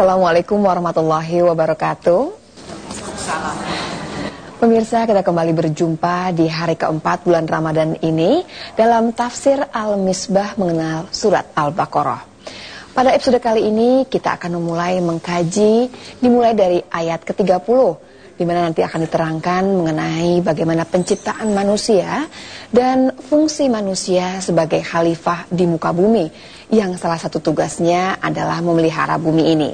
Assalamualaikum warahmatullahi wabarakatuh. Pemirsa, kita kembali berjumpa di hari keempat bulan Ramadan ini dalam tafsir Al-Misbah mengenal surat Al-Baqarah. Pada episode kali ini kita akan memulai mengkaji dimulai dari ayat ke-30 di mana nanti akan diterangkan mengenai bagaimana penciptaan manusia dan fungsi manusia sebagai khalifah di muka bumi yang salah satu tugasnya adalah memelihara bumi ini.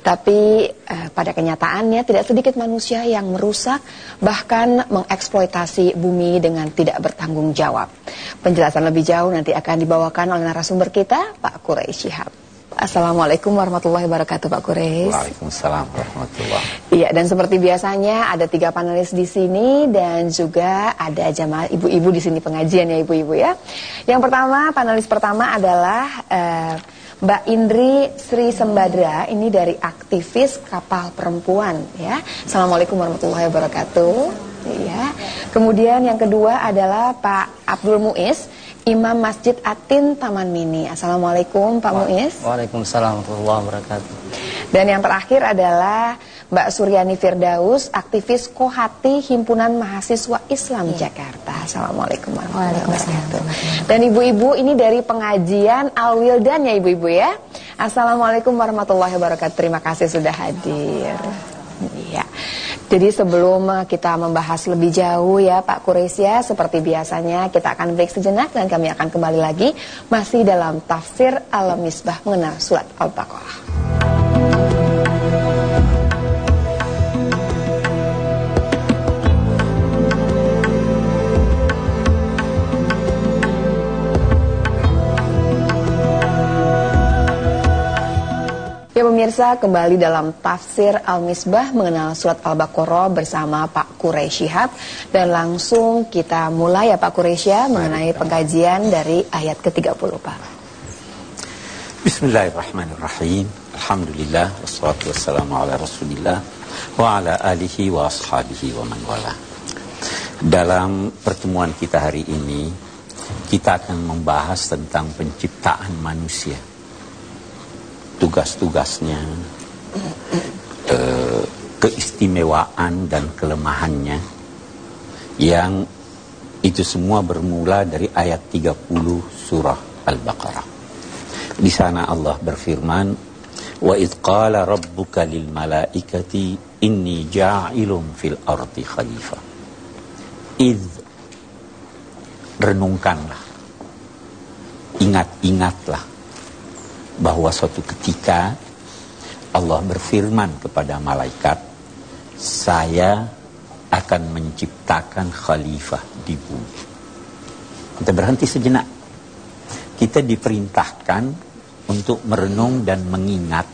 Tapi eh, pada kenyataannya tidak sedikit manusia yang merusak bahkan mengeksploitasi bumi dengan tidak bertanggung jawab. Penjelasan lebih jauh nanti akan dibawakan oleh narasumber kita Pak Quraish Shihab. Assalamualaikum warahmatullahi wabarakatuh Pak Kureis. Waalaikumsalam warahmatullahi Iya dan seperti biasanya ada tiga panelis di sini dan juga ada jamaah ibu-ibu di sini pengajian ya ibu-ibu ya. Yang pertama panelis pertama adalah uh, Mbak Indri Sri Sembadra ini dari aktivis kapal perempuan ya. Assalamualaikum warahmatullahi wabarakatuh. Iya. Kemudian yang kedua adalah Pak Abdul Muiz Imam Masjid Atin Taman Mini. Assalamualaikum Pak Muiz. Waalaikumsalam warahmatullahi wabarakatuh. Dan yang terakhir adalah Mbak Suryani Firdaus, aktivis Kohati Himpunan Mahasiswa Islam ya. Jakarta. Assalamualaikum warahmatullahi wabarakatuh. Dan ibu-ibu ini dari pengajian Al Wildan ya ibu-ibu ya. Assalamualaikum warahmatullahi wabarakatuh. Terima kasih sudah hadir. Iya. Jadi sebelum kita membahas lebih jauh ya Pak Kuresia, seperti biasanya kita akan break sejenak dan kami akan kembali lagi masih dalam tafsir Al-Misbah mengenal surat Al-Baqarah. Ya pemirsa, kembali dalam tafsir Al-Misbah mengenal surat Al-Baqarah bersama Pak Quraisy Shihab dan langsung kita mulai ya Pak Quraisy ya mengenai pengkajian dari ayat ke-30 Pak. Bismillahirrahmanirrahim. Alhamdulillah wassalatu wassalamu ala Rasulillah wa ala alihi wa ashabihi wa man wala. Dalam pertemuan kita hari ini kita akan membahas tentang penciptaan manusia tugas-tugasnya, eh, keistimewaan dan kelemahannya yang itu semua bermula dari ayat 30 surah Al-Baqarah. Di sana Allah berfirman, "Wa idh qala rabbuka lil malaikati inni ja'ilun fil ardi khalifah." Idh renungkanlah. Ingat-ingatlah bahwa suatu ketika Allah berfirman kepada malaikat, saya akan menciptakan khalifah di bumi. Kita berhenti sejenak. Kita diperintahkan untuk merenung dan mengingat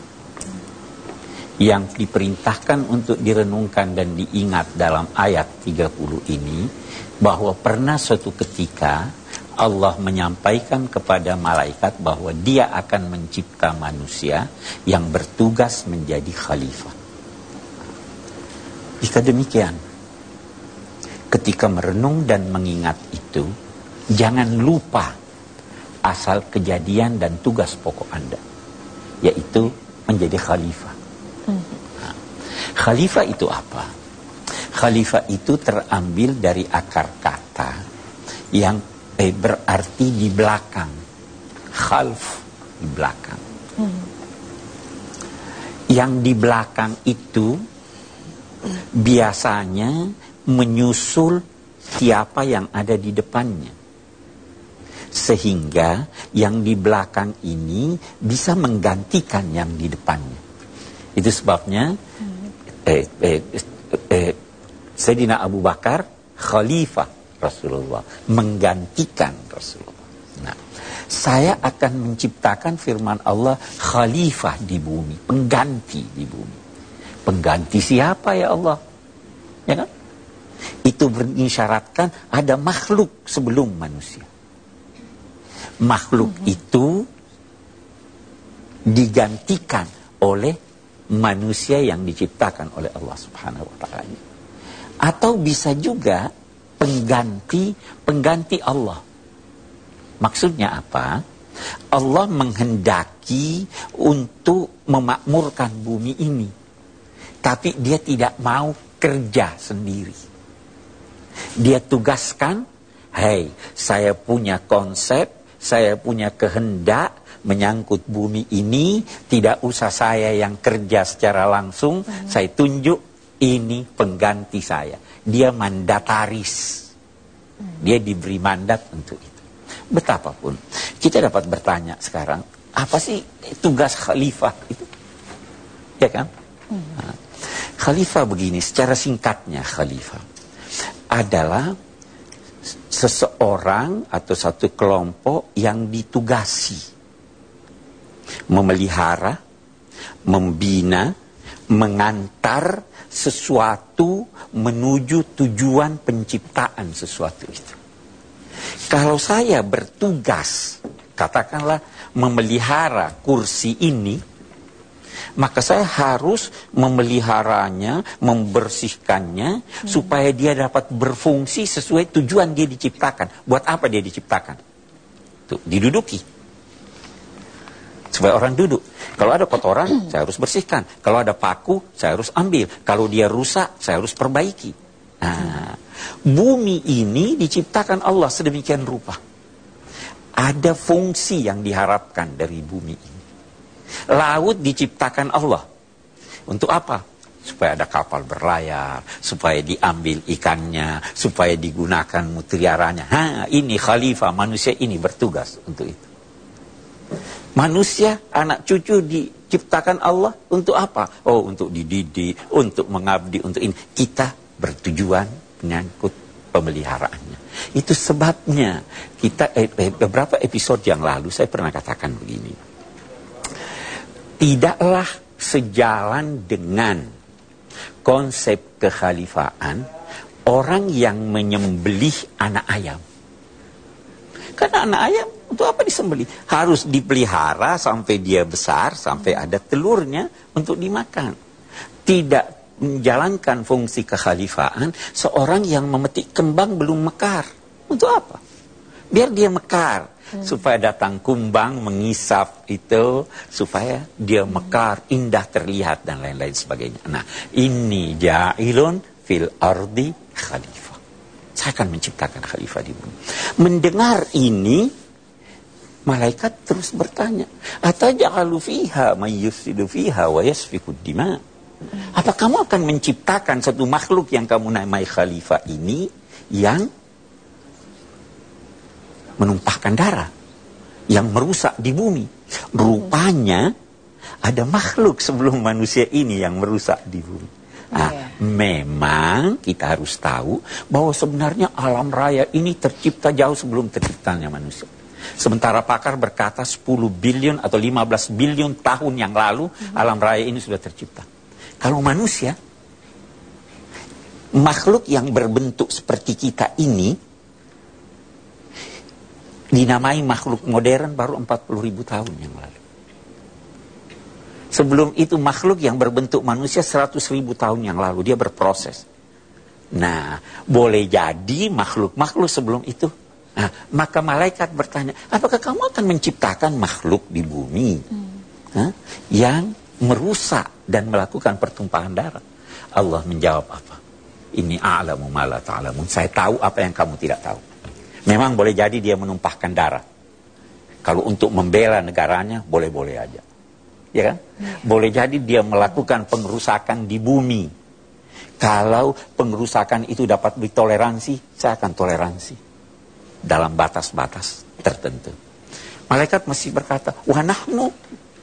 yang diperintahkan untuk direnungkan dan diingat dalam ayat 30 ini bahwa pernah suatu ketika Allah menyampaikan kepada malaikat bahwa dia akan mencipta manusia yang bertugas menjadi khalifah. Jika demikian, ketika merenung dan mengingat itu, jangan lupa asal kejadian dan tugas pokok Anda, yaitu menjadi khalifah. Nah, khalifah itu apa? Khalifah itu terambil dari akar kata yang eh, berarti di belakang. Khalf di belakang. Hmm. Yang di belakang itu biasanya menyusul siapa yang ada di depannya. Sehingga yang di belakang ini bisa menggantikan yang di depannya. Itu sebabnya hmm. eh, eh, eh, Sayyidina Abu Bakar khalifah Rasulullah, menggantikan Rasulullah. Nah, saya akan menciptakan firman Allah khalifah di bumi, pengganti di bumi. Pengganti siapa ya Allah? Ya kan? Itu mengisyaratkan ada makhluk sebelum manusia. Makhluk hmm. itu digantikan oleh manusia yang diciptakan oleh Allah Subhanahu wa taala. Atau bisa juga pengganti pengganti Allah. Maksudnya apa? Allah menghendaki untuk memakmurkan bumi ini. Tapi dia tidak mau kerja sendiri. Dia tugaskan, hei, saya punya konsep, saya punya kehendak menyangkut bumi ini, tidak usah saya yang kerja secara langsung, hmm. saya tunjuk ini pengganti saya. Dia mandataris. Dia diberi mandat untuk itu. Betapapun kita dapat bertanya sekarang, apa sih tugas khalifah itu? Ya kan? Hmm. Nah, khalifah begini, secara singkatnya khalifah adalah seseorang atau satu kelompok yang ditugasi memelihara, membina, mengantar sesuatu menuju tujuan penciptaan sesuatu itu. Kalau saya bertugas, katakanlah memelihara kursi ini, maka saya harus memeliharanya, membersihkannya, hmm. supaya dia dapat berfungsi sesuai tujuan dia diciptakan. Buat apa dia diciptakan? Tuh, diduduki. Supaya orang duduk. Kalau ada kotoran, saya harus bersihkan. Kalau ada paku, saya harus ambil. Kalau dia rusak, saya harus perbaiki. Nah, Bumi ini diciptakan Allah sedemikian rupa. Ada fungsi yang diharapkan dari bumi ini. Laut diciptakan Allah. Untuk apa? Supaya ada kapal berlayar, supaya diambil ikannya, supaya digunakan mutiaranya. Ha, ini khalifah manusia ini bertugas untuk itu. Manusia, anak cucu diciptakan Allah untuk apa? Oh, untuk dididik, untuk mengabdi, untuk ini. Kita bertujuan menyangkut pemeliharaannya. Itu sebabnya kita eh, eh, beberapa episode yang lalu saya pernah katakan begini. Tidaklah sejalan dengan konsep kekhalifaan orang yang menyembelih anak ayam. Karena anak ayam untuk apa disembelih? Harus dipelihara sampai dia besar, sampai ada telurnya untuk dimakan. Tidak menjalankan fungsi kekhalifaan seorang yang memetik kembang belum mekar. Untuk apa? Biar dia mekar. Hmm. Supaya datang kumbang mengisap itu. Supaya dia mekar, indah terlihat dan lain-lain sebagainya. Nah ini ja'ilun fil ardi khalifah. Saya akan menciptakan khalifah di bumi. Mendengar ini, malaikat terus bertanya. Ataja'alu fiha mayyusidu fiha wa yasfikud dima' Apa kamu akan menciptakan satu makhluk yang kamu namai khalifah ini yang menumpahkan darah, yang merusak di bumi. Rupanya ada makhluk sebelum manusia ini yang merusak di bumi. Nah, yeah. memang kita harus tahu bahwa sebenarnya alam raya ini tercipta jauh sebelum terciptanya manusia. Sementara pakar berkata 10 bilion atau 15 bilion tahun yang lalu mm -hmm. alam raya ini sudah tercipta. Kalau manusia, makhluk yang berbentuk seperti kita ini, dinamai makhluk modern baru 40 ribu tahun yang lalu. Sebelum itu makhluk yang berbentuk manusia 100 ribu tahun yang lalu, dia berproses. Nah, boleh jadi makhluk-makhluk sebelum itu. Nah, maka malaikat bertanya, apakah kamu akan menciptakan makhluk di bumi hmm. yang merusak dan melakukan pertumpahan darah. Allah menjawab apa? Ini a'lamu ma la ta'lamun. Saya tahu apa yang kamu tidak tahu. Memang boleh jadi dia menumpahkan darah. Kalau untuk membela negaranya, boleh-boleh aja. Ya kan? Boleh jadi dia melakukan pengerusakan di bumi. Kalau pengerusakan itu dapat ditoleransi, saya akan toleransi. Dalam batas-batas tertentu. Malaikat masih berkata, wa nahnu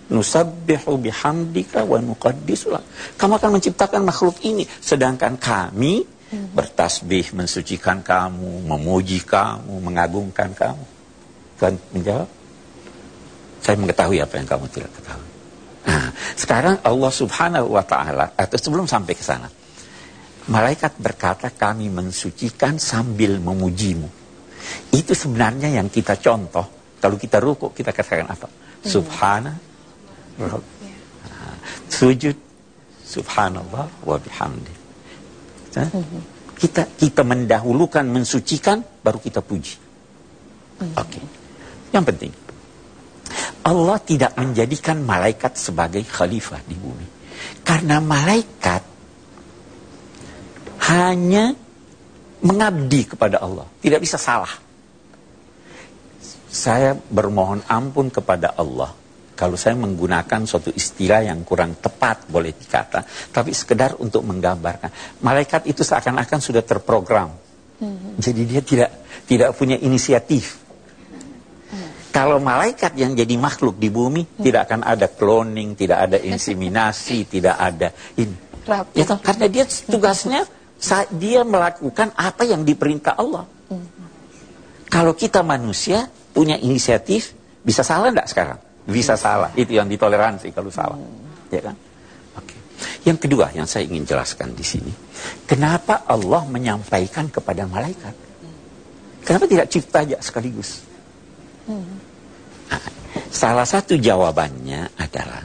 Nusabbihu bihamdika wa nuqaddisulah. Kamu akan menciptakan makhluk ini. Sedangkan kami bertasbih mensucikan kamu, memuji kamu, mengagungkan kamu. Tuhan menjawab, saya mengetahui apa yang kamu tidak ketahui. Nah, sekarang Allah subhanahu wa ta'ala, atau sebelum sampai ke sana, malaikat berkata kami mensucikan sambil memujimu. Itu sebenarnya yang kita contoh. Kalau kita rukuk, kita katakan apa? Hmm. Subhana Nah, sujud subhanallah wa bihamdi. Nah, kita kita mendahulukan mensucikan baru kita puji. Oke. Okay. Yang penting Allah tidak menjadikan malaikat sebagai khalifah di bumi. Karena malaikat hanya mengabdi kepada Allah, tidak bisa salah. Saya bermohon ampun kepada Allah kalau saya menggunakan suatu istilah yang kurang tepat boleh dikata, tapi sekedar untuk menggambarkan. Malaikat itu seakan-akan sudah terprogram. Hmm. Jadi dia tidak tidak punya inisiatif. Kalau malaikat yang jadi makhluk di bumi hmm. tidak akan ada cloning, tidak ada inseminasi, tidak ada ini. Ya karena dia tugasnya dia melakukan apa yang diperintah Allah. Hmm. Kalau kita manusia punya inisiatif, bisa salah enggak sekarang? Bisa salah. Itu yang ditoleransi kalau salah. Hmm. Ya kan? Oke. Yang kedua yang saya ingin jelaskan di sini, kenapa Allah menyampaikan kepada malaikat? Kenapa tidak cipta aja sekaligus? Nah, salah satu jawabannya adalah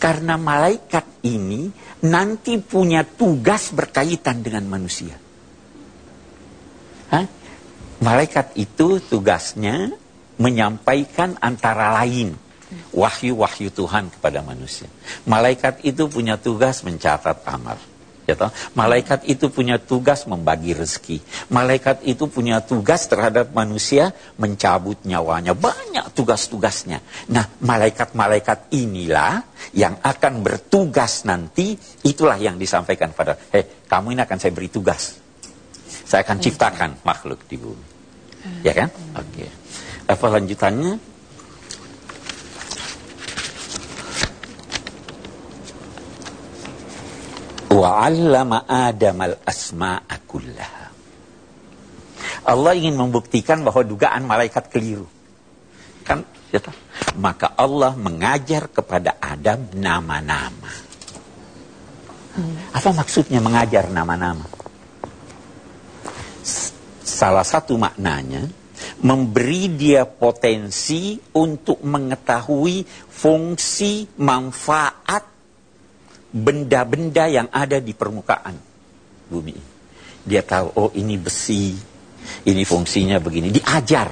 karena malaikat ini nanti punya tugas berkaitan dengan manusia. Hah? Malaikat itu tugasnya menyampaikan antara lain wahyu-wahyu Tuhan kepada manusia. Malaikat itu punya tugas mencatat amal. Ya toh? Malaikat itu punya tugas membagi rezeki. Malaikat itu punya tugas terhadap manusia mencabut nyawanya. Banyak tugas-tugasnya. Nah, malaikat-malaikat inilah yang akan bertugas nanti. Itulah yang disampaikan pada, hei, kamu ini akan saya beri tugas. Saya akan ciptakan makhluk di bumi. Ya kan? Oke. Okay. Apa lanjutannya? Wa'allama Adam al-asma'a kullaha. Allah ingin membuktikan bahwa dugaan malaikat keliru. Kan, ya? Maka Allah mengajar kepada Adam nama-nama. Apa maksudnya mengajar nama-nama? Salah satu maknanya, memberi dia potensi untuk mengetahui fungsi, manfaat, benda-benda yang ada di permukaan bumi. Dia tahu, oh ini besi, ini fungsinya begini. Diajar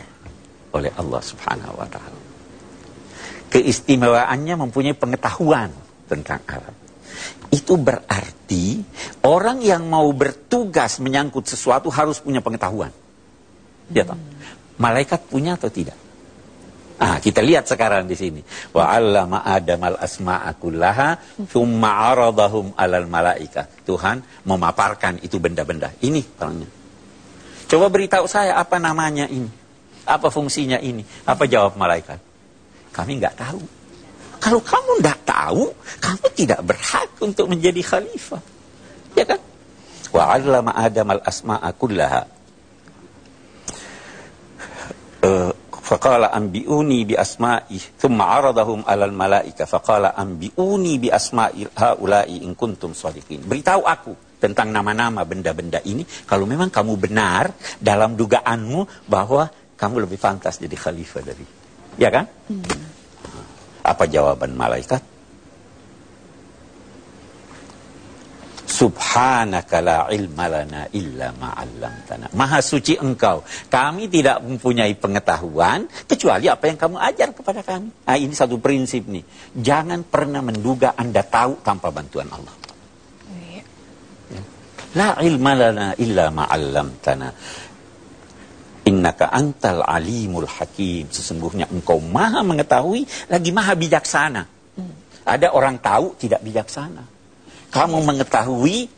oleh Allah subhanahu wa ta'ala. Keistimewaannya mempunyai pengetahuan tentang alam. Itu berarti orang yang mau bertugas menyangkut sesuatu harus punya pengetahuan. Ya tahu. Malaikat punya atau tidak? Ah, kita lihat sekarang di sini. Wa 'allama Adam al-asma'a kullaha tsumma 'aradahum 'alal malaika. Tuhan memaparkan itu benda-benda. Ini orangnya. Coba beritahu saya apa namanya ini? Apa fungsinya ini? Apa jawab malaikat? Kami nggak tahu. Kalau kamu nggak tahu, kamu tidak berhak untuk menjadi khalifah. Ya kan? Wa 'allama Adam al-asma'a kullaha. Uh, Faqala anbi'uni bi asma'i thumma 'aradahum 'alal malaika faqala anbi'uni bi asma'i haula'i in kuntum shadiqin. Beritahu aku tentang nama-nama benda-benda ini kalau memang kamu benar dalam dugaanmu bahwa kamu lebih pantas jadi khalifah dari. Ya kan? Hmm. Apa jawaban malaikat? Subhanaka la ilma lana illa ma'allamtana. Maha suci engkau. Kami tidak mempunyai pengetahuan kecuali apa yang kamu ajar kepada kami. Nah, ini satu prinsip nih. Jangan pernah menduga Anda tahu tanpa bantuan Allah. Ya. La ilma lana illa ma'allamtana. Innaka antal alimul hakim. Sesungguhnya engkau maha mengetahui lagi maha bijaksana. Ada orang tahu tidak bijaksana. Kamu mengetahui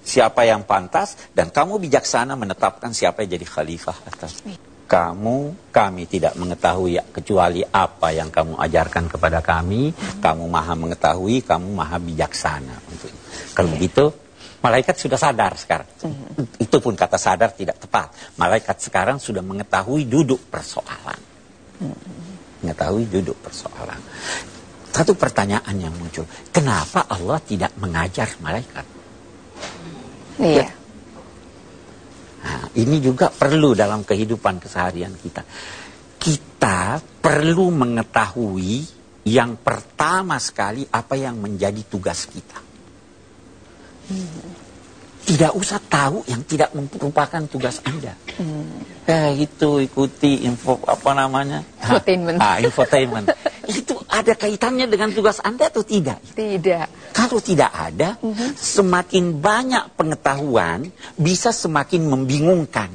siapa yang pantas dan kamu bijaksana menetapkan siapa yang jadi khalifah atas kamu, kami tidak mengetahui kecuali apa yang kamu ajarkan kepada kami. Hmm. Kamu maha mengetahui, kamu maha bijaksana. Untuk Kalau begitu, malaikat sudah sadar sekarang. Hmm. Itu pun kata sadar tidak tepat. Malaikat sekarang sudah mengetahui duduk persoalan. Hmm. Mengetahui duduk persoalan. Satu pertanyaan yang muncul, kenapa Allah tidak mengajar malaikat? Iya. Ya. Nah, ini juga perlu dalam kehidupan keseharian kita. Kita perlu mengetahui yang pertama sekali apa yang menjadi tugas kita. Hmm. Tidak usah tahu yang tidak merupakan tugas Anda. Hmm. Eh, itu ikuti info apa namanya? Infotainment. Ah, infotainment. itu ada kaitannya dengan tugas Anda atau tidak? Tidak. Kalau tidak ada, uh -huh. semakin banyak pengetahuan bisa semakin membingungkan.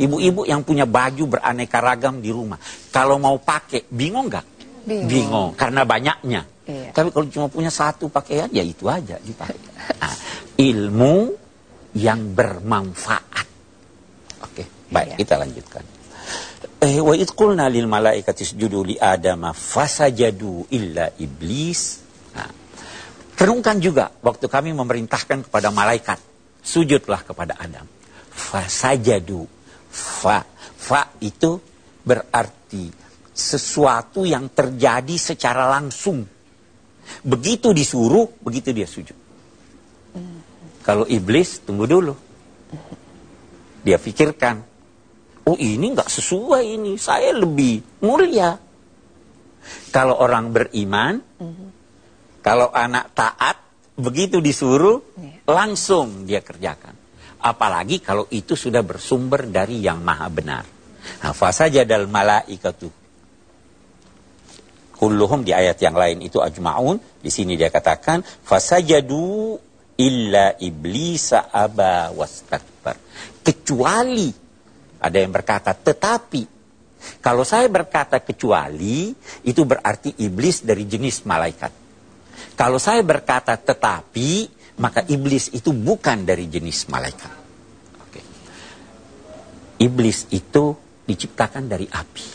Ibu-ibu yang punya baju beraneka ragam di rumah, kalau mau pakai bingung nggak? Bingung. bingung karena banyaknya. Iya. Tapi kalau cuma punya satu pakaian ya itu aja dipakai. Nah, ilmu yang bermanfaat. Oke, baik iya. kita lanjutkan. Eh, wa idqulna lil malaikati isjudu li adama fasajadu illa iblis. Nah, renungkan juga waktu kami memerintahkan kepada malaikat sujudlah kepada Adam. Fasajadu. Fa fa itu berarti sesuatu yang terjadi secara langsung. Begitu disuruh, begitu dia sujud. Kalau iblis, tunggu dulu. Dia pikirkan, oh ini nggak sesuai ini, saya lebih mulia. Kalau orang beriman, mm-hmm. kalau anak taat, begitu disuruh, yeah. langsung dia kerjakan. Apalagi kalau itu sudah bersumber dari yang maha benar. Nah, saja dal malaikatu. Kulluhum di ayat yang lain itu ajma'un. Di sini dia katakan, fasajadu illa iblisa aba wastakbar. Kecuali ada yang berkata, tetapi kalau saya berkata kecuali, itu berarti iblis dari jenis malaikat. Kalau saya berkata tetapi, maka iblis itu bukan dari jenis malaikat. Oke. Iblis itu diciptakan dari api.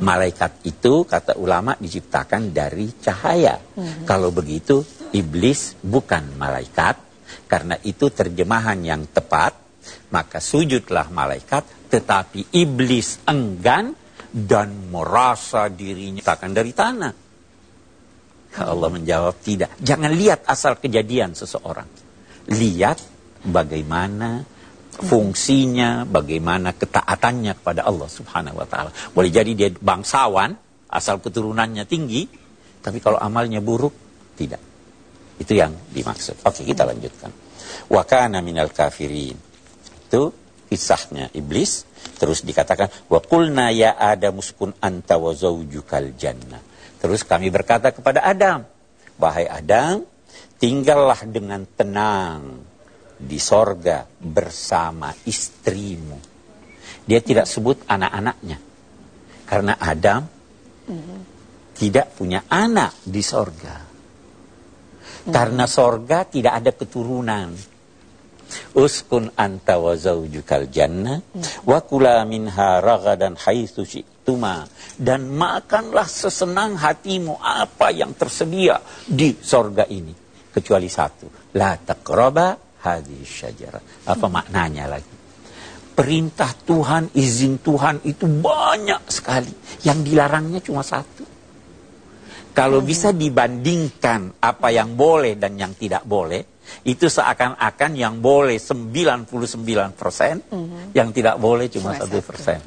Malaikat itu, kata ulama, diciptakan dari cahaya. Mm -hmm. Kalau begitu, iblis bukan malaikat, karena itu terjemahan yang tepat maka sujudlah malaikat, tetapi iblis enggan dan merasa dirinya takkan dari tanah. Allah menjawab tidak. Jangan lihat asal kejadian seseorang. Lihat bagaimana fungsinya, bagaimana ketaatannya kepada Allah Subhanahu wa taala. Boleh jadi dia bangsawan, asal keturunannya tinggi, tapi kalau amalnya buruk, tidak. Itu yang dimaksud. Oke, kita lanjutkan. Wa kana minal kafirin itu kisahnya iblis terus dikatakan wa qulna ya adam uskun anta wa zaujukal jannah terus kami berkata kepada Adam wahai Adam tinggallah dengan tenang di sorga bersama istrimu. Dia tidak sebut anak-anaknya karena Adam tidak punya anak di sorga. Karena sorga tidak ada keturunan uskun anta wa zaujukal jannah wa kula minha ragadan haitsu syi'tuma. Dan makanlah sesenang hatimu apa yang tersedia di sorga ini kecuali satu. La taqraba hadhihi syajara apa maknanya lagi? Perintah Tuhan izin Tuhan itu banyak sekali. Yang dilarangnya cuma satu. Kalau bisa dibandingkan apa yang boleh dan yang tidak boleh itu seakan-akan yang boleh 99 persen, mm -hmm. yang tidak boleh cuma satu persen.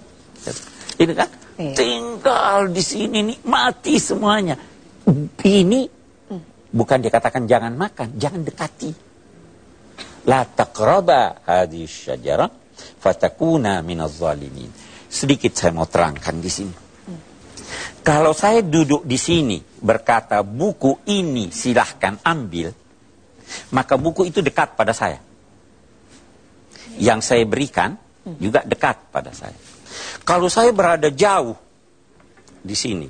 Ini kan iya. tinggal di sini nih mati semuanya. Ini mm. bukan dikatakan jangan makan, jangan dekati. La taqraba hadhihi syajarah fatakuna minaz zalimin. Sedikit saya mau terangkan di sini. Mm. Kalau saya duduk di sini berkata buku ini silahkan ambil, maka buku itu dekat pada saya. Yang saya berikan juga dekat pada saya. Kalau saya berada jauh di sini,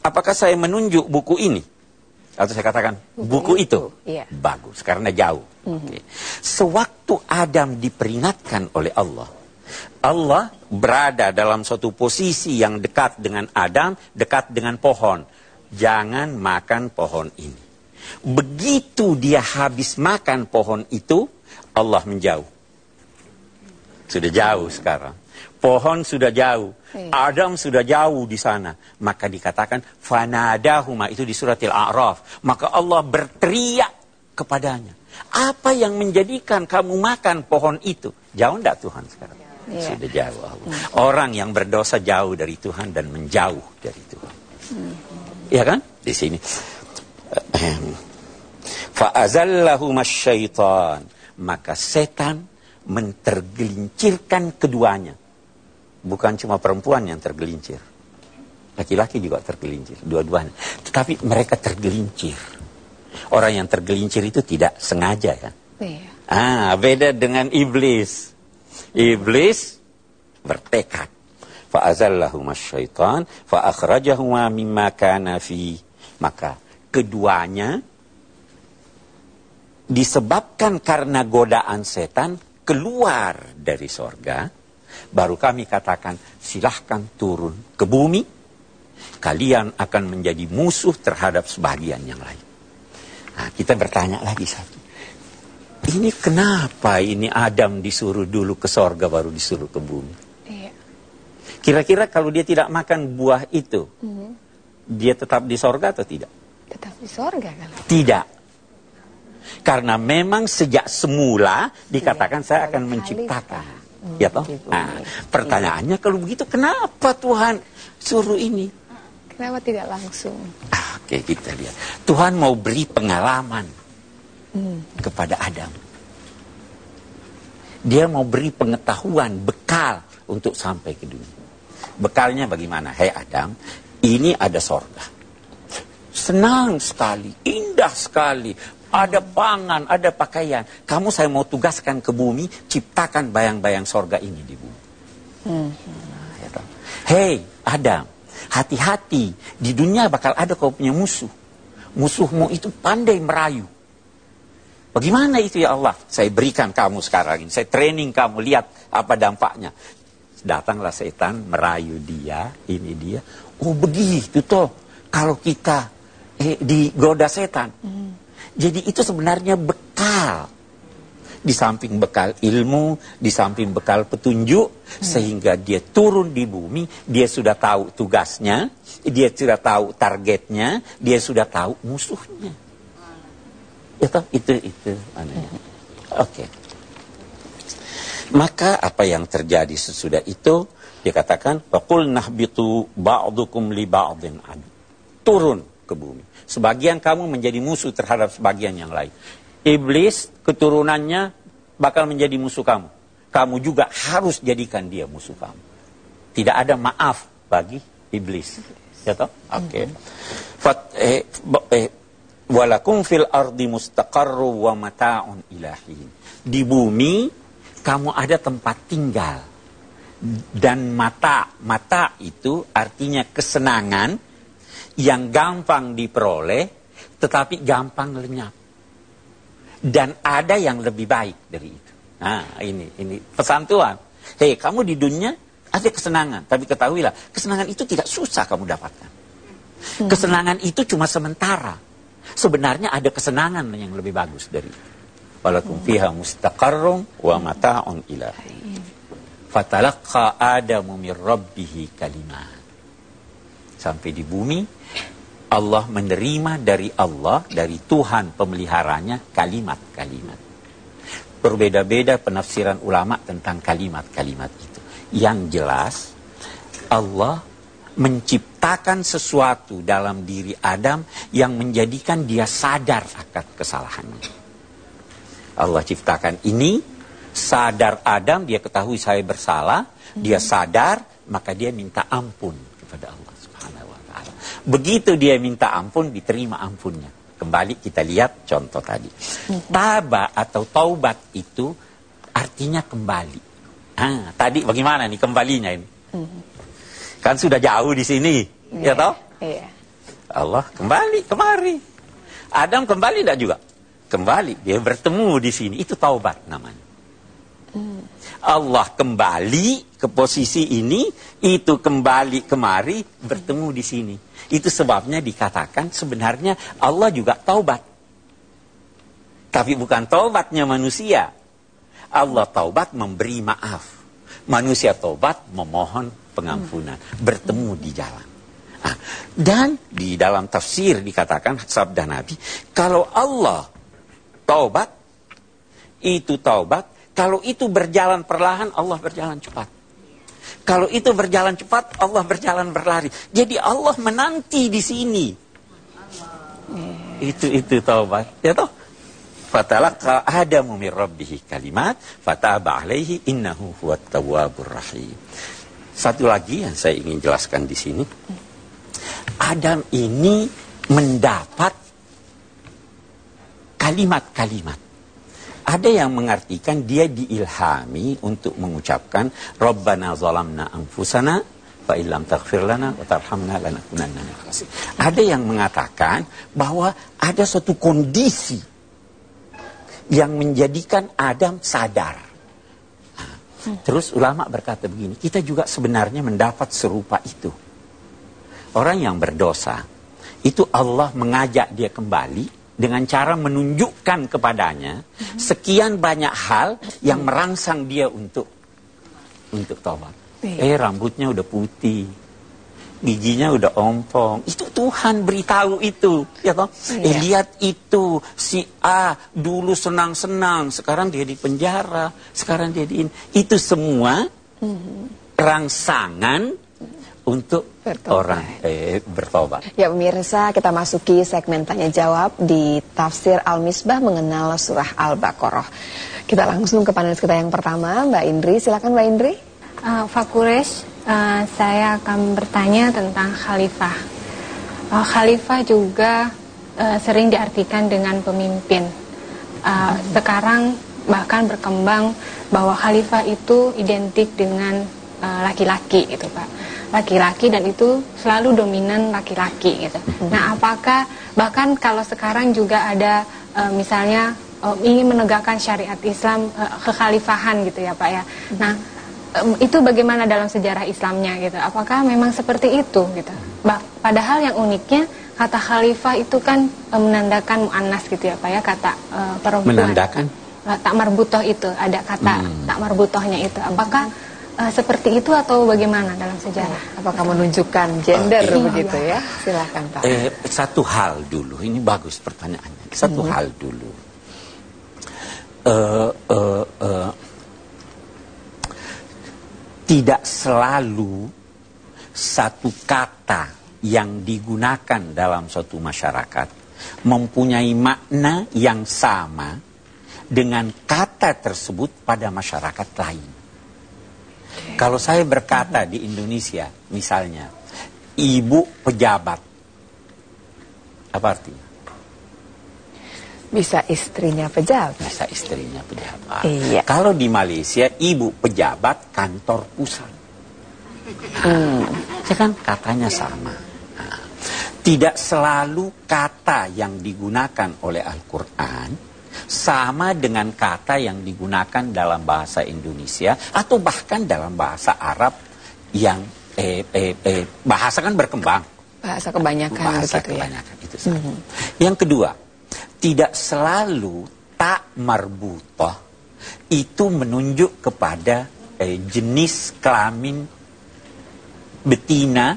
apakah saya menunjuk buku ini? Atau saya katakan buku, buku itu, iya. bagus karena jauh. Mm -hmm. okay. Sewaktu Adam diperingatkan oleh Allah, Allah berada dalam suatu posisi yang dekat dengan Adam, dekat dengan pohon. Jangan makan pohon ini. Begitu dia habis makan pohon itu, Allah menjauh. Sudah jauh sekarang. Pohon sudah jauh. Iya. Adam sudah jauh di sana. Maka dikatakan, fanadahuma, itu di surat Al-A'raf. Maka Allah berteriak kepadanya. Apa yang menjadikan kamu makan pohon itu? Jauh enggak Tuhan sekarang? Yeah. Sudah jauh Allah. Hmm. Orang yang berdosa jauh dari Tuhan dan menjauh dari Tuhan. Ya kan? Di sini. Fa'azallahuma syaitan. maka setan mentergelincirkan keduanya. Bukan cuma perempuan yang tergelincir. Laki-laki juga tergelincir, dua-duanya. Tetapi mereka tergelincir. Orang yang tergelincir itu tidak sengaja kan. Iya. Ah, beda dengan iblis. Iblis bertekad. Fa'azallahuma syaitan fa'akhrajahuma mimma kana fi. Maka keduanya disebabkan karena godaan setan keluar dari sorga, baru kami katakan silahkan turun ke bumi, kalian akan menjadi musuh terhadap sebagian yang lain. Nah, kita bertanya lagi satu. Ini kenapa ini Adam disuruh dulu ke sorga baru disuruh ke bumi? Iya. Kira-kira kalau dia tidak makan buah itu, Mhm. dia tetap di sorga atau tidak? Tetap di sorga kan? Tidak. Karena memang sejak semula dikatakan saya akan menciptakan. Hmm, Ya toh? bumi. Nah, pertanyaannya kalau begitu kenapa Tuhan suruh ini? Kenapa tidak langsung? Ah, Oke, kita lihat. Tuhan mau beri pengalaman Hmm. kepada Adam. Dia mau beri pengetahuan, bekal untuk sampai ke dunia. Bekalnya bagaimana? Hei Adam, ini ada sorga. Senang sekali, indah sekali. Ada pangan, ada pakaian. Kamu saya mau tugaskan ke bumi, ciptakan bayang-bayang sorga ini di bumi. Nah, ya. Hei Adam, hati-hati. Di dunia bakal ada kau punya musuh. Musuhmu itu pandai merayu. Bagaimana itu ya Allah? Saya berikan kamu sekarang ini. Saya training kamu. Lihat apa dampaknya. Datanglah setan merayu dia. Ini dia. Oh begitu toh. Kalau kita digoda setan. Jadi itu sebenarnya bekal. Di samping bekal ilmu, di samping bekal petunjuk, sehingga dia turun di bumi, dia sudah tahu tugasnya, dia sudah tahu targetnya, dia sudah tahu musuhnya. Itu, itu, itu. anehnya. Oke. Maka apa yang terjadi sesudah itu, dia katakan, Fakul nahbitu ba'dukum li ba'din adu. Turun ke bumi. Sebagian kamu menjadi musuh terhadap sebagian yang lain. Iblis keturunannya bakal menjadi musuh kamu. Kamu juga harus jadikan dia musuh kamu. Tidak ada maaf bagi iblis. Ya toh? Oke. Fat eh, eh, walakum fil ardi mustaqarru wa mata'un ilahin. Di bumi kamu ada tempat tinggal. Dan mata, mata itu artinya kesenangan yang gampang diperoleh tetapi gampang lenyap. Dan ada yang lebih baik dari itu. Nah, ini ini pesan Tuhan. Hei, kamu di dunia ada kesenangan, tapi ketahuilah, kesenangan itu tidak susah kamu dapatkan. Kesenangan itu cuma sementara. Sebenarnya ada kesenangan yang lebih bagus dari itu. Walakum fiha mustaqarrun wa mata'un ilahi. Fatalaqqa Adamu min rabbihi kalimat. Sampai di bumi, Allah menerima dari Allah, dari Tuhan pemeliharanya kalimat-kalimat. Berbeda-beda penafsiran ulama tentang kalimat-kalimat itu. Yang jelas, Allah menciptakan sesuatu dalam diri Adam yang menjadikan dia sadar akan kesalahannya. Allah ciptakan ini, sadar Adam, dia ketahui saya bersalah, dia sadar, maka dia minta ampun kepada Allah Subhanahu wa taala. Begitu dia minta ampun, diterima ampunnya. Kembali kita lihat contoh tadi. Taba atau taubat itu artinya kembali. Ah, tadi bagaimana nih kembalinya ini? Kan sudah jauh di sini, ya toh? Iya. Allah kembali kemari. Adam kembali tidak juga? Kembali, dia bertemu di sini. Itu taubat namanya. Allah kembali ke posisi ini, itu kembali kemari, bertemu di sini. Itu sebabnya dikatakan sebenarnya Allah juga taubat. Tapi bukan taubatnya manusia. Allah taubat memberi maaf. Manusia taubat memohon pengampunan. Bertemu di jalan. Nah, dan di dalam tafsir dikatakan sabda Nabi, kalau Allah taubat, itu taubat, kalau itu berjalan perlahan, Allah berjalan cepat. Kalau itu berjalan cepat, Allah berjalan berlari. Jadi Allah menanti di sini. Itu itu taubat, ya toh? Fatalaqa Adamu min rabbih kalimat fataba alaihi innahu huwat tawwabur rahim. Satu lagi yang saya ingin jelaskan di sini. Adam ini mendapat kalimat-kalimat. Ada yang mengartikan dia diilhami untuk mengucapkan Rabbana zalamna anfusana fa illam taghfir lana wa tarhamna lanakunanna minal Ada yang mengatakan bahwa ada suatu kondisi yang menjadikan Adam sadar. Nah, terus ulama berkata begini, kita juga sebenarnya mendapat serupa itu. Orang yang berdosa, itu Allah mengajak dia kembali dengan cara menunjukkan kepadanya sekian banyak hal yang merangsang dia untuk untuk tobat. Eh rambutnya udah putih, giginya udah ompong. Itu Tuhan beritahu itu, ya toh. Iya. Eh lihat itu si A dulu senang-senang, sekarang dia di penjara, sekarang dia di ini. Itu semua mm-hmm. rangsangan untuk bertobat. orang eh, bertobat. Ya pemirsa, kita masuki segmen tanya jawab di tafsir Al-Misbah mengenal surah Al-Baqarah. Kita langsung ke panelis kita yang pertama, Mbak Indri. Silakan Mbak Indri. Uh, Fakures, uh, saya akan bertanya tentang khalifah. Uh, khalifah juga uh, sering diartikan dengan pemimpin. Uh, sekarang bahkan berkembang bahwa khalifah itu identik dengan laki-laki uh, gitu Pak laki-laki dan itu selalu dominan laki-laki gitu. Mm-hmm. Nah, apakah bahkan kalau sekarang juga ada uh, misalnya uh, ingin menegakkan syariat Islam uh, kekhalifahan gitu ya Pak ya. Mm-hmm. Nah, um, itu bagaimana dalam sejarah Islamnya gitu? Apakah memang seperti itu gitu? Bah, padahal yang uniknya kata khalifah itu kan uh, menandakan muannas gitu ya Pak ya kata uh, perempuan. Menandakan tak marbutoh itu ada kata hmm. tak marbutohnya itu. Apakah uh, seperti itu atau bagaimana dalam sejarah? Apakah menunjukkan gender okay. begitu ya? Silahkan Pak. Eh, satu hal dulu, ini bagus pertanyaannya. Satu hmm. hal dulu. Uh, uh, uh, tidak selalu satu kata yang digunakan dalam suatu masyarakat mempunyai makna yang sama dengan kata tersebut pada masyarakat lain. Kalau saya berkata di Indonesia, misalnya, ibu pejabat, apa artinya? Bisa istrinya pejabat. Bisa istrinya pejabat. Iya. Kalau di Malaysia, ibu pejabat kantor pusat. Hmm. Ya kan katanya sama. Nah, tidak selalu kata yang digunakan oleh Al-Quran sama dengan kata yang digunakan dalam bahasa Indonesia atau bahkan dalam bahasa Arab yang eh, eh, eh, bahasa kan berkembang. Bahasa kebanyakan bahasa begitu ya? kebanyakan ya? itu. Mm -hmm. Yang kedua, tidak selalu tak marbutoh itu menunjuk kepada eh, jenis kelamin betina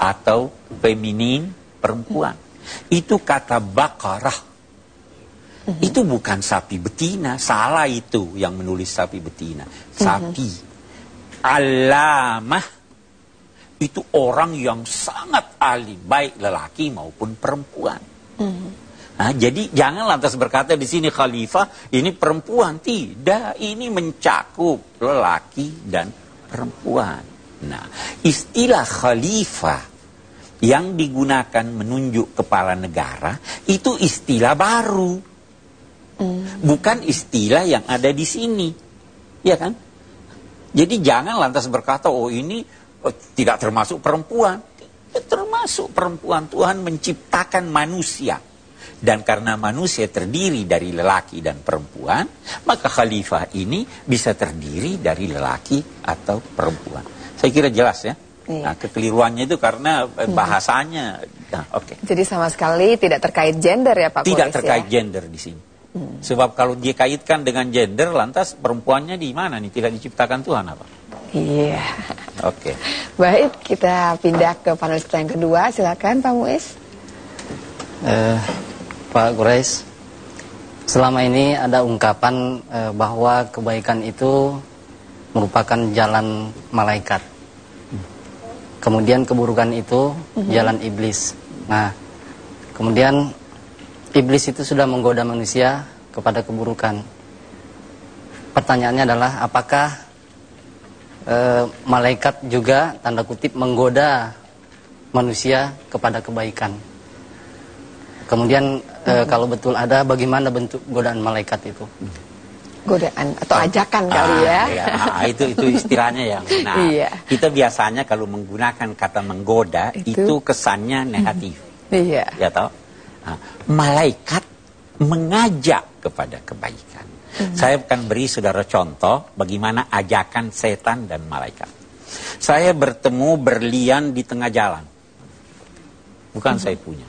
atau feminin perempuan. Itu kata bakarah -hmm. Itu bukan sapi betina, salah itu yang menulis sapi betina. Sapi. Mm -hmm. Alamah itu orang yang sangat alim, baik lelaki maupun perempuan. Mm -hmm. Nah, jadi jangan lantas berkata di sini khalifah ini perempuan tidak, ini mencakup lelaki dan perempuan. Nah, istilah khalifah yang digunakan menunjuk kepala negara itu istilah baru. Hmm. Bukan istilah yang ada di sini. Ya kan? Jadi jangan lantas berkata, oh ini oh, tidak termasuk perempuan. Ya, termasuk perempuan. Tuhan menciptakan manusia. Dan karena manusia terdiri dari lelaki dan perempuan, maka khalifah ini bisa terdiri dari lelaki atau perempuan. Saya kira jelas ya. Iya. Nah, kekeliruannya itu karena eh, hmm. bahasanya. Nah, Oke. Okay. Jadi sama sekali tidak terkait gender ya Pak Tidak terkait ya? gender di sini. Hmm. Sebab kalau dia kaitkan dengan gender, lantas perempuannya di mana nih? Tidak diciptakan Tuhan apa? Iya. Oke. Okay. Baik, kita pindah ke panel kita yang kedua. Silakan Pak Muiz. Uh, Pak Gurais, selama ini ada ungkapan uh, bahwa kebaikan itu merupakan jalan malaikat. Kemudian keburukan itu mm -hmm. jalan iblis. Nah, kemudian iblis itu sudah menggoda manusia kepada keburukan. Pertanyaannya adalah apakah e, malaikat juga tanda kutip menggoda manusia kepada kebaikan? Kemudian e, kalau betul ada bagaimana bentuk godaan malaikat itu? godaan atau ajakan kali ya. Ah, ya. Ah, itu itu istilahnya yang. Nah, Iya. kita biasanya kalau menggunakan kata menggoda Itu. itu, kesannya negatif. Iya. Ya toh? Nah, malaikat mengajak kepada kebaikan. Saya akan beri saudara contoh bagaimana ajakan setan dan malaikat. Saya bertemu berlian di tengah jalan. Bukan saya punya.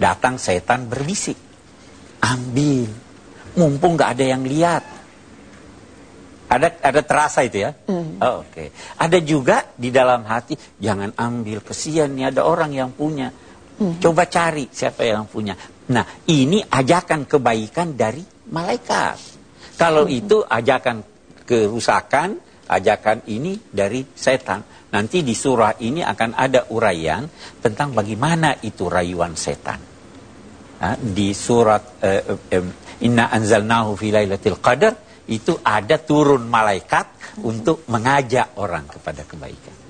Datang setan berbisik. Ambil. Mumpung nggak ada yang lihat. Ada ada terasa itu ya? Oh, Oke. Ada juga di dalam hati, jangan ambil kesian nih ada orang yang punya. Coba cari siapa yang punya. Nah, ini ajakan kebaikan dari malaikat. Kalau itu ajakan kerusakan, ajakan ini dari setan. Nanti di surah ini akan ada uraian tentang bagaimana itu rayuan setan. Ah, di surat eh, eh, Inna anzalnahu fi lailatul qadar itu ada turun malaikat untuk mengajak orang kepada kebaikan.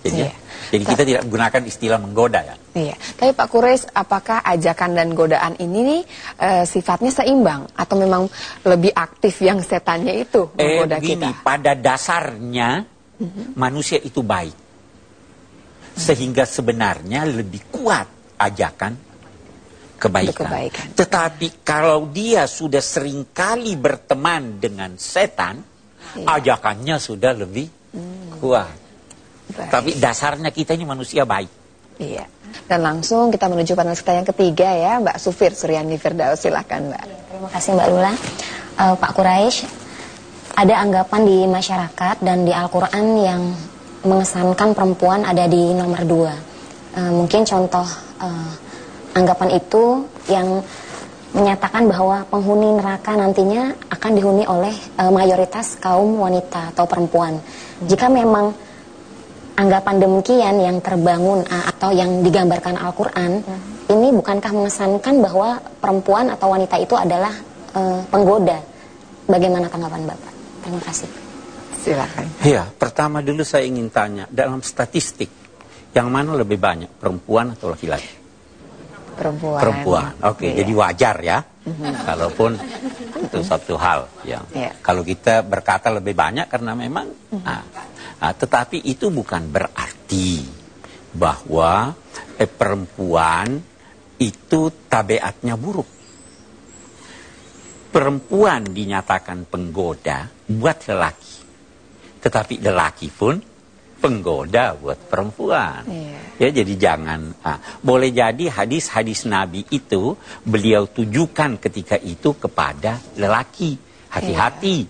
Jadi, Iya. jadi kita tidak menggunakan istilah menggoda ya. Iya, tapi Pak Kures, apakah ajakan dan godaan ini nih eh, sifatnya seimbang atau memang lebih aktif yang setannya itu Eh menggoda begini, kita? pada dasarnya manusia itu baik. Sehingga sebenarnya lebih kuat ajakan kebaikan. Kebaikan. Tetapi kalau dia sudah sering kali berteman dengan setan, Iya. ajakannya sudah lebih kuat. Baik. Tapi dasarnya kita ini manusia baik. Iya. Dan langsung kita menuju panelis kita yang ketiga ya, Mbak Sufir Suryani Firdaus, silakan Mbak. Terima kasih Mbak Lula. Eh, Pak Quraisy, ada anggapan di masyarakat dan di Al-Quran yang mengesankan perempuan ada di nomor dua. Eh, mungkin contoh eh, anggapan itu yang menyatakan bahwa penghuni neraka nantinya akan dihuni oleh eh, mayoritas kaum wanita atau perempuan. Jika memang anggapan demikian yang terbangun uh, atau yang digambarkan Al-Quran ini bukankah mengesankan bahwa perempuan atau wanita itu adalah uh, penggoda bagaimana tanggapan Bapak terima kasih Silakan. Ya, pertama dulu saya ingin tanya, dalam statistik, yang mana lebih banyak, perempuan atau laki-laki? Perempuan. perempuan. Oke, Iya. jadi wajar ya. Kalaupun itu satu hal yang Iya. kalau kita berkata lebih banyak karena memang ah, ah, tetapi itu bukan berarti bahwa eh, perempuan itu tabiatnya buruk. Perempuan dinyatakan penggoda buat lelaki. Tetapi lelaki pun penggoda buat perempuan. Iya. Ya, jadi jangan. ah, boleh jadi hadis-hadis Nabi itu beliau tujukan ketika itu kepada lelaki. Hati-hati.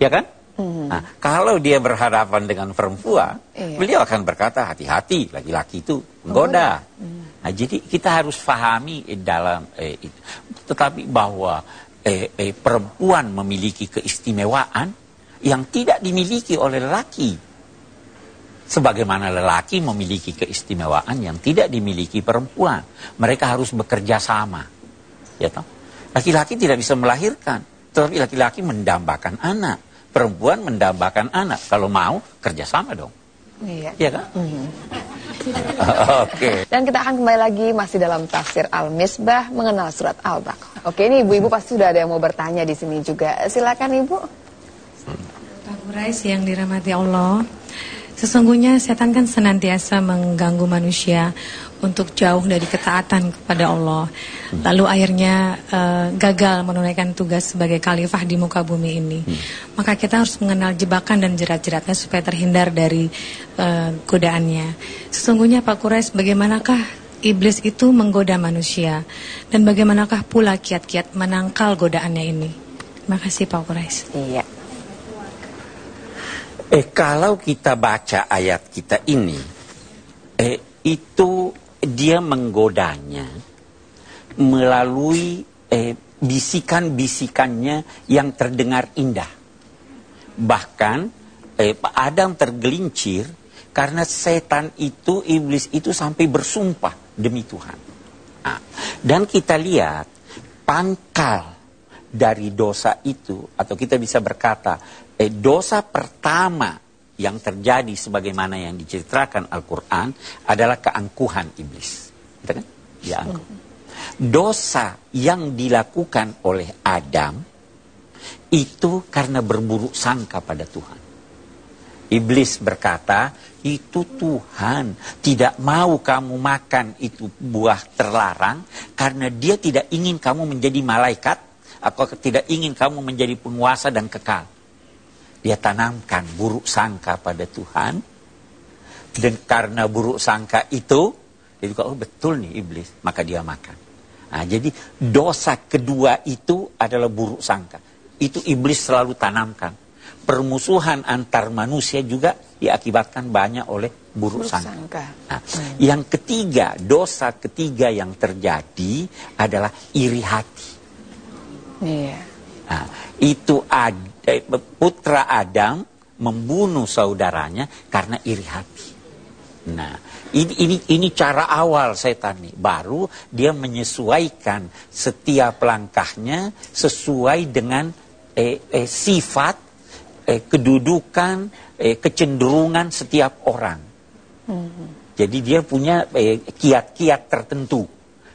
Ya kan? Nah, kalau dia berhadapan dengan perempuan, Iya. beliau akan berkata hati-hati, laki-laki itu menggoda. Nah, jadi kita harus pahami eh, dalam eh, itu. Tetapi bahwa eh, eh, perempuan memiliki keistimewaan yang tidak dimiliki oleh lelaki. Sebagaimana lelaki memiliki keistimewaan yang tidak dimiliki perempuan. Mereka harus bekerja sama. Ya toh? Laki-laki tidak bisa melahirkan, tetapi laki-laki mendambakan anak. Perempuan mendambakan anak. Kalau mau, kerjasama dong. Iya. Iya kan? Oke. Dan kita akan kembali lagi masih dalam tafsir Al-Misbah mengenal surat Al-Baqarah. Oke, ini ibu-ibu pasti sudah ada yang mau bertanya di sini juga. Silakan ibu. Pak Quraisy yang dirahmati Allah, sesungguhnya setan kan senantiasa mengganggu manusia untuk jauh dari ketaatan kepada Allah. Lalu akhirnya eh, gagal menunaikan tugas sebagai khalifah di muka bumi ini. Maka kita harus mengenal jebakan dan jerat-jeratnya supaya terhindar dari eh, godaannya. Sesungguhnya Pak Quraisy, bagaimanakah iblis itu menggoda manusia dan bagaimanakah pula kiat-kiat menangkal godaannya ini? Terima kasih Pak Quraisy. Iya. Eh kalau kita baca ayat kita ini, eh itu dia menggodanya melalui eh, bisikan-bisikannya yang terdengar indah. Bahkan eh, Adam tergelincir karena setan itu, iblis itu sampai bersumpah demi Tuhan. Nah, dan kita lihat pangkal dari dosa itu atau kita bisa berkata eh, dosa pertama yang terjadi sebagaimana yang diceritakan Al-Qur'an adalah keangkuhan iblis. Gitu kan? Dia angkuh. Dosa yang dilakukan oleh Adam itu karena berburuk sangka pada Tuhan. Iblis berkata, itu Tuhan tidak mau kamu makan itu buah terlarang karena dia tidak ingin kamu menjadi malaikat atau tidak ingin kamu menjadi penguasa dan kekal. Dia tanamkan buruk sangka pada Tuhan dan karena buruk sangka itu dia juga oh betul nih iblis maka dia makan. Nah, jadi dosa kedua itu adalah buruk sangka. Itu iblis selalu tanamkan permusuhan antar manusia juga diakibatkan banyak oleh buruk, buruk sangka. sangka. Nah, hmm. Yang ketiga, dosa ketiga yang terjadi adalah iri hati. Iya. Nah, itu ada, eh, putra Adam membunuh saudaranya karena iri hati. Nah, ini, ini, ini cara awal setan nih. Baru dia menyesuaikan setiap langkahnya sesuai dengan eh, eh, sifat eh, kedudukan, eh, kecenderungan setiap orang. Hmm. Jadi dia punya eh, kiat-kiat eh, tertentu.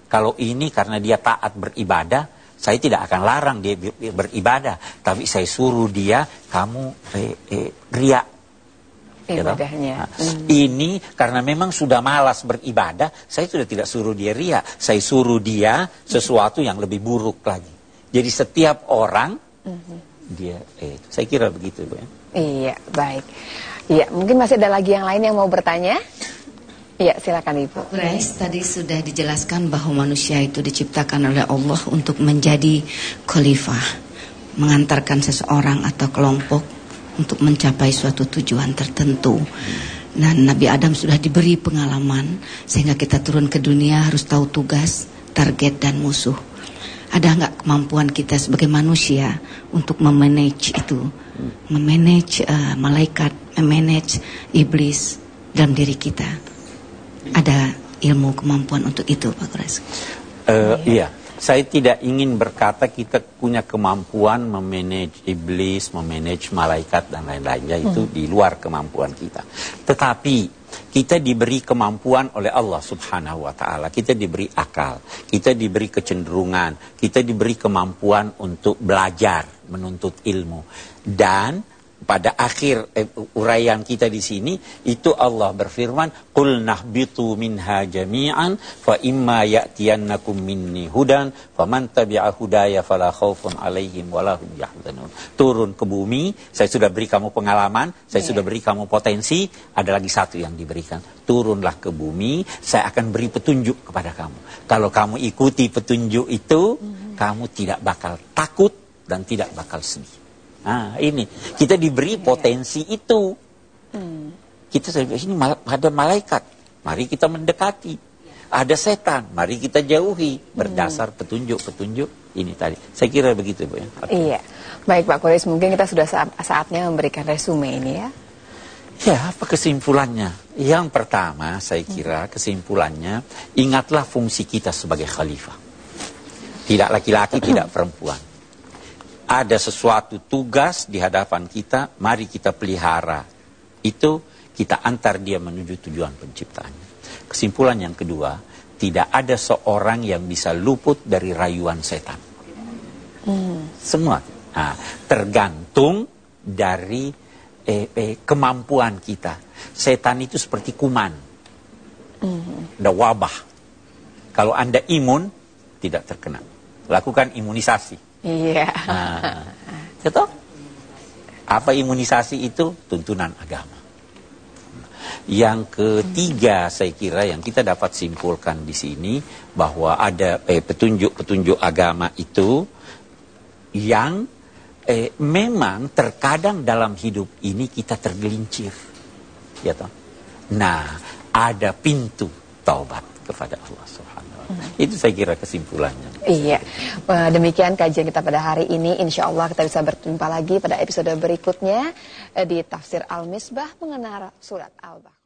Kalau ini karena dia taat beribadah, saya tidak akan larang dia beribadah, tapi saya suruh dia kamu eh, eh, riak. Ya Ibadahnya. Nah, hmm. Ini karena memang sudah malas beribadah, saya sudah tidak suruh dia riak, saya suruh dia sesuatu yang lebih buruk lagi. Jadi setiap orang hmm dia eh saya kira begitu Bu ya. Iya, baik. Iya, mungkin masih ada lagi yang lain yang mau bertanya? Iya, silakan Ibu. Guys, tadi sudah dijelaskan bahwa manusia itu diciptakan oleh Allah untuk menjadi khalifah, mengantarkan seseorang atau kelompok untuk mencapai suatu tujuan tertentu. Dan Nabi Adam sudah diberi pengalaman sehingga kita turun ke dunia harus tahu tugas, target dan musuh. Ada nggak kemampuan kita sebagai manusia untuk memanage itu, memanage uh, malaikat, memanage iblis dalam diri kita? Ada ilmu kemampuan untuk itu, Pak Kures? Uh, iya, saya tidak ingin berkata kita punya kemampuan memanage iblis, memanage malaikat dan lain-lainnya itu hmm. di luar kemampuan kita. Tetapi kita diberi kemampuan oleh Allah Subhanahu wa taala. Kita diberi akal, kita diberi kecenderungan, kita diberi kemampuan untuk belajar, menuntut ilmu. Dan pada akhir eh, uraian kita di sini itu Allah berfirman qul nahbitu minha jami'an fa imma ya'tiyannakum minni hudan faman tabi'a hudaya fala khaufun alaihim wala hum yahzanun turun ke bumi saya sudah beri kamu pengalaman saya yeah. sudah beri kamu potensi ada lagi satu yang diberikan turunlah ke bumi saya akan beri petunjuk kepada kamu kalau kamu ikuti petunjuk itu mm -hmm. kamu tidak bakal takut dan tidak bakal sedih Nah, ini kita diberi potensi itu. Hmm. Kita ini ada malaikat, mari kita mendekati. Ada setan, mari kita jauhi berdasar hmm. petunjuk-petunjuk ini tadi. Saya kira begitu, Bu ya. Iya. Baik Pak Kuris, mungkin kita sudah saatnya memberikan resume ini ya. Ya, apa kesimpulannya? Yang pertama, saya kira kesimpulannya, ingatlah fungsi kita sebagai khalifah. Tidak laki-laki, tidak perempuan ada sesuatu tugas di hadapan kita, mari kita pelihara. Itu kita antar dia menuju tujuan penciptaannya. Kesimpulan yang kedua, tidak ada seorang yang bisa luput dari rayuan setan. Hmm. Semua. Nah, tergantung dari eh, eh, kemampuan kita. Setan itu seperti kuman. Hmm. Ada wabah. Kalau Anda imun, tidak terkena. Lakukan imunisasi. Iya. Nah, Apa imunisasi itu? Tuntunan agama. Yang ketiga saya kira yang kita dapat simpulkan di sini bahwa ada eh, petunjuk-petunjuk agama itu yang eh, memang terkadang dalam hidup ini kita tergelincir. Ya toh? Nah, ada pintu taubat kepada Allah. Itu saya kira kesimpulannya. Iya, demikian kajian kita pada hari ini. Insya Allah kita bisa berjumpa lagi pada episode berikutnya eh, di Tafsir Al-Misbah mengenal surat Al-Baqarah.